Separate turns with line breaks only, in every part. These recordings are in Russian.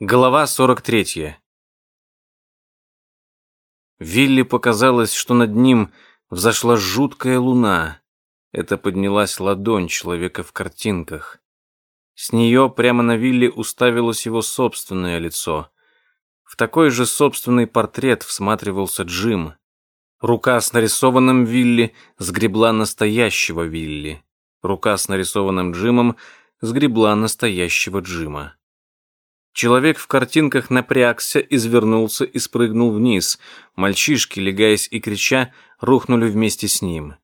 Глава 43. Вилли показалось, что над ним взошла жуткая луна. Это поднялась ладонь человека в картинках. С нее прямо на Вилли уставилось его собственное лицо. В такой же собственный портрет всматривался Джим. Рука с нарисованным Вилли сгребла настоящего Вилли. Рука с нарисованным Джимом сгребла настоящего Джима. Человек в картинках напрягся, извернулся и спрыгнул вниз. Мальчишки, легаясь и крича, рухнули вместе с ним.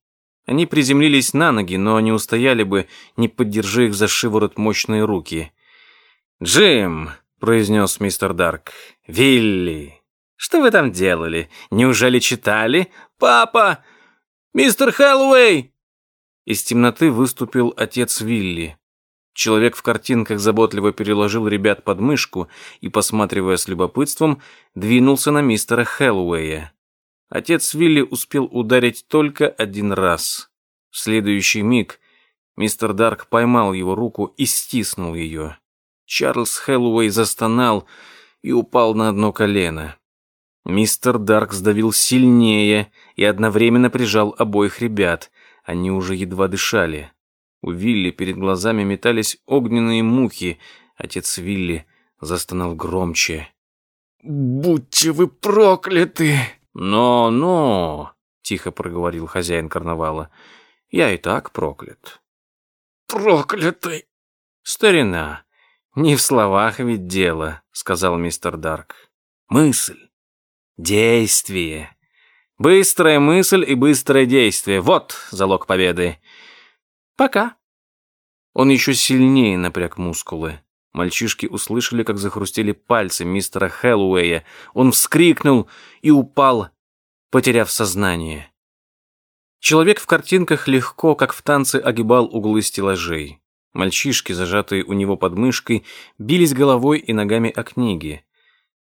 Они приземлились на ноги, но не устояли бы, не поддержи их за шиворот мощные руки. «Джим!» — произнес мистер Дарк. «Вилли! Что вы там делали? Неужели читали? Папа! Мистер Хэллоуэй!» Из темноты выступил отец Вилли. Человек в картинках заботливо переложил ребят под мышку и, посматривая с любопытством, двинулся на мистера Хэллоуэя. Отец Вилли успел ударить только один раз. В следующий миг мистер Дарк поймал его руку и стиснул ее. Чарльз Хэллоуэй застонал и упал на одно колено. Мистер Дарк сдавил сильнее и одновременно прижал обоих ребят. Они уже едва дышали. У Вилли перед глазами метались огненные мухи. Отец Вилли застонал громче.
«Будьте вы прокляты!»
«Но-но!» — тихо проговорил хозяин карнавала. «Я и так проклят».
«Проклятый!»
«Старина, не в словах ведь дело», — сказал мистер Дарк. «Мысль, действие. Быстрая мысль и быстрое действие. Вот залог победы. Пока. Он еще сильнее напряг мускулы. Мальчишки услышали, как захрустели пальцы мистера Хэллоуэя. Он вскрикнул и упал, потеряв сознание. Человек в картинках легко, как в танце, огибал углы стеллажей. Мальчишки, зажатые у него под мышкой, бились головой и ногами о книги.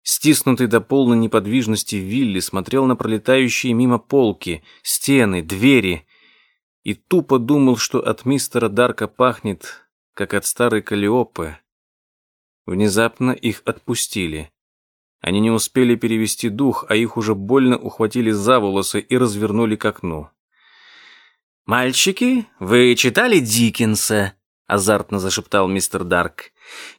Стиснутый до полной неподвижности Вилли смотрел на пролетающие мимо полки, стены, двери и тупо думал, что от мистера Дарка пахнет, как от старой Калиопы. Внезапно их отпустили. Они не успели перевести дух, а их уже больно ухватили за волосы и развернули к окну. «Мальчики, вы читали Диккенса?» — азартно зашептал мистер Дарк.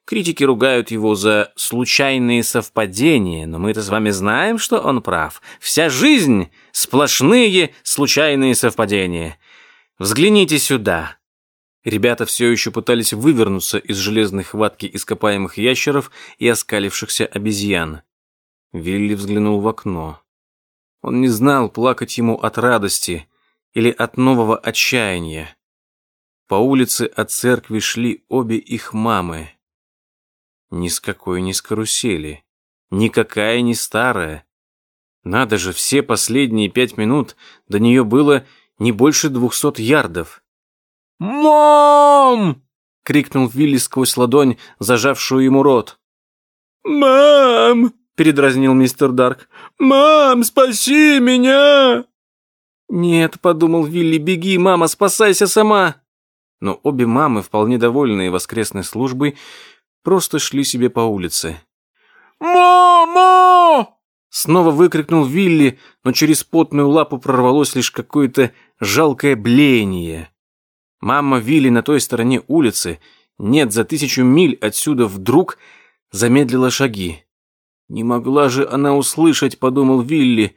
«Критики ругают его за случайные совпадения, но мы-то с вами знаем, что он прав. Вся жизнь — сплошные случайные совпадения. Взгляните сюда. Ребята все еще пытались вывернуться из железной хватки ископаемых ящеров и оскалившихся обезьян. Вилли взглянул в окно. Он не знал, плакать ему от радости или от нового отчаяния. По улице от церкви шли обе их мамы. Ни с какой ни с карусели. Никакая не старая. Надо же, все последние пять минут до нее было не больше двухсот ярдов.
«Мам!»
— крикнул Вилли сквозь ладонь, зажавшую ему рот.
«Мам!» — передразнил мистер Дарк. «Мам, спаси меня!»
«Нет», — подумал Вилли, — «беги, мама, спасайся сама!» Но обе мамы, вполне довольные воскресной службой, просто шли себе по улице.
«Мама!»
Снова выкрикнул Вилли, но через потную лапу прорвалось лишь какое-то жалкое блеяние. Мама Вилли на той стороне улицы, нет, за тысячу миль отсюда вдруг замедлила шаги. Не могла же она услышать, подумал Вилли,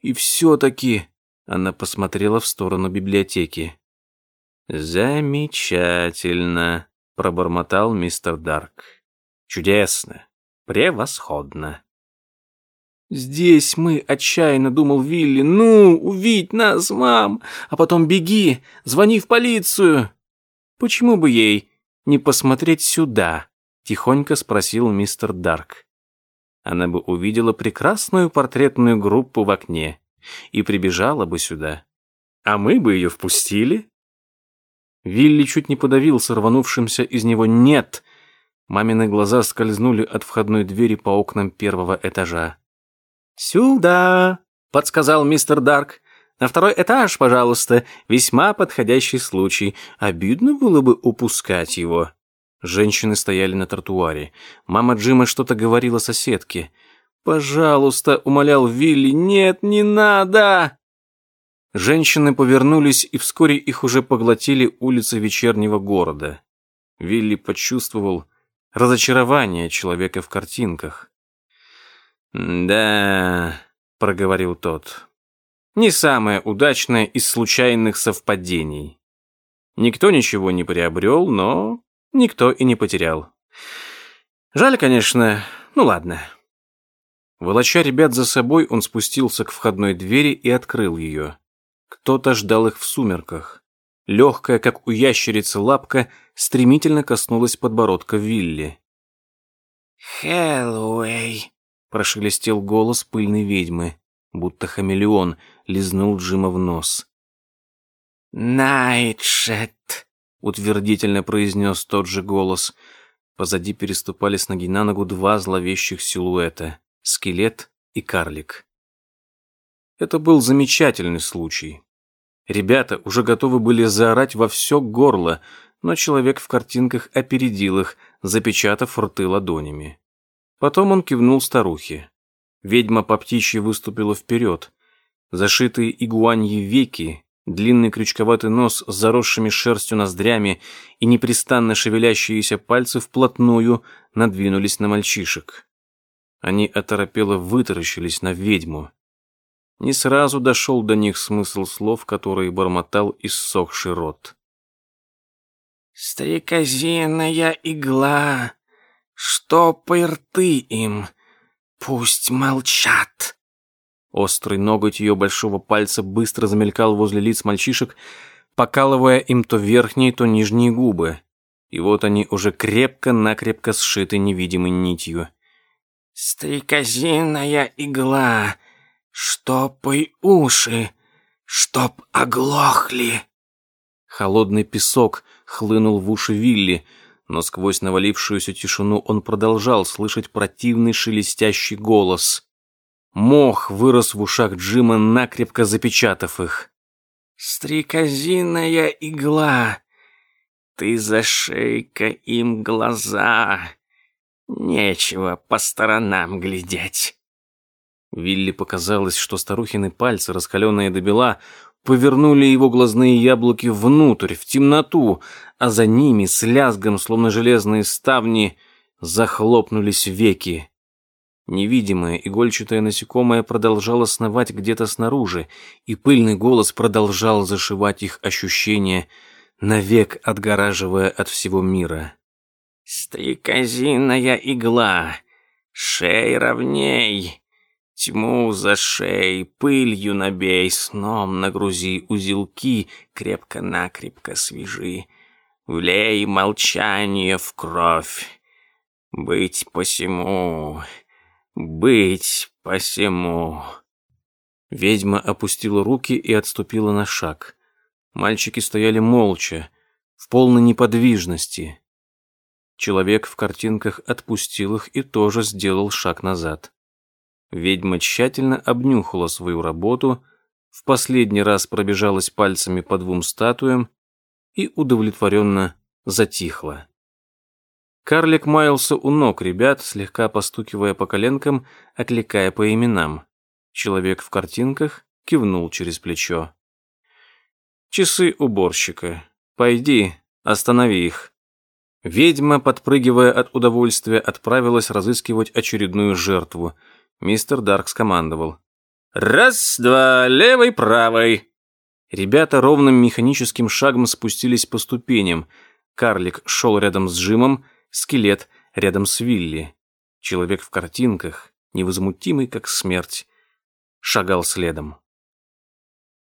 и все-таки она посмотрела в сторону библиотеки. «Замечательно», — пробормотал мистер Дарк. «Чудесно, превосходно».
«Здесь мы», — отчаянно думал Вилли. «Ну, увидь нас, мам! А потом беги, звони в полицию!»
«Почему бы ей не посмотреть сюда?» — тихонько спросил мистер Дарк. Она бы увидела прекрасную портретную группу в окне и прибежала бы сюда. А мы бы ее впустили. Вилли чуть не подавился рванувшимся из него «нет». Мамины глаза скользнули от входной двери по окнам первого этажа. «Сюда!» — подсказал мистер Дарк. «На второй этаж, пожалуйста. Весьма подходящий случай. Обидно было бы упускать его». Женщины стояли на тротуаре. Мама Джима что-то говорила соседке. «Пожалуйста», — умолял Вилли, — «нет, не надо!» Женщины повернулись, и вскоре их уже поглотили улицы вечернего города. Вилли почувствовал разочарование человека в картинках. «Да», — проговорил тот, — «не самое удачное из случайных совпадений. Никто ничего не приобрел, но никто и не потерял. Жаль, конечно, ну ладно». Волоча ребят за собой, он спустился к входной двери и открыл ее. Кто-то ждал их в сумерках. Легкая, как у ящерицы, лапка стремительно коснулась подбородка Вилли.
«Хэллоуэй», — прошелестел
голос пыльной ведьмы, будто хамелеон лизнул Джима в нос.
«Найтшет», —
утвердительно произнес тот же голос. Позади переступали с ноги на ногу два зловещих силуэта — скелет и карлик. Это был замечательный случай. Ребята уже готовы были заорать во все горло, но человек в картинках опередил их, запечатав рты ладонями. Потом он кивнул старухе. Ведьма по птичьи выступила вперед. Зашитые игуаньи веки, длинный крючковатый нос с заросшими шерстью ноздрями и непрестанно шевелящиеся пальцы вплотную надвинулись на мальчишек. Они оторопело вытаращились на ведьму. Не сразу дошел до них смысл слов, которые бормотал иссохший рот.
«Стрекозиная игла, штопай рты им, пусть молчат».
Острый ноготь ее большого пальца быстро замелькал возле лиц мальчишек, покалывая им то верхние, то нижние губы. И вот они уже крепко-накрепко сшиты невидимой нитью.
«Стрекозиная игла, «Штопай уши, чтоб оглохли!»
Холодный песок хлынул в уши Вилли, но сквозь навалившуюся тишину он продолжал слышать противный шелестящий голос. Мох вырос в ушах Джима, накрепко запечатав их.
«Стрекозиная игла, ты зашей-ка им глаза, нечего по сторонам глядеть».
Вилли показалось, что старухины пальцы, раскаленные до бела, повернули его глазные яблоки внутрь, в темноту, а за ними, с лязгом, словно железные ставни, захлопнулись веки. Невидимое игольчатое насекомое продолжало сновать где-то снаружи, и пыльный голос продолжал зашивать их ощущения, навек отгораживая от всего мира.
«Стрекозиная игла! Шей ровней! Тьму за шеей, пылью набей, сном нагрузи узелки, крепко-накрепко свяжи. Влей молчание в кровь. Быть посему, быть посему.
Ведьма опустила руки и отступила на шаг. Мальчики стояли молча, в полной неподвижности. Человек в картинках отпустил их и тоже сделал шаг назад. Ведьма тщательно обнюхала свою работу, в последний раз пробежалась пальцами по двум статуям и удовлетворенно затихла. Карлик маялся у ног ребят, слегка постукивая по коленкам, окликая по именам. Человек в картинках кивнул через плечо. «Часы уборщика. Пойди, останови их». Ведьма, подпрыгивая от удовольствия, отправилась разыскивать очередную жертву — Мистер Дарк скомандовал. «Раз, два, левой, правой!» Ребята ровным механическим шагом спустились по ступеням. Карлик шел рядом с Джимом, скелет рядом с Вилли. Человек в картинках, невозмутимый как смерть, шагал следом.